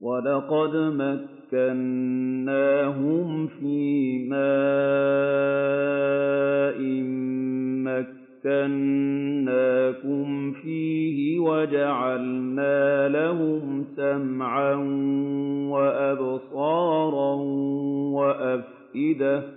وَلَقَدْ مَكَّنَّاهُمْ فِي مَاءٍ مَّكَّنَّاكُمْ فِيهِ وَجَعَلْنَا لَهُمْ سَمْعًا وَأَبْصَارًا وَأَفْئِدَةً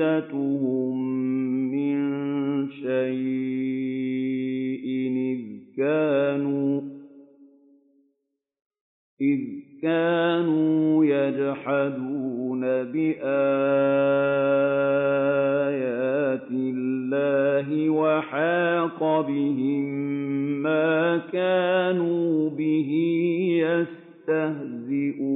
أَفْئِدَتُهُم مِّن شَيْءٍ إِذْ كَانُوا يَجْحَدُونَ بِآيَاتِ اللَّهِ وَحَاقَ بِهِم مَّا كَانُوا بِهِ يَسْتَهْزِئُونَ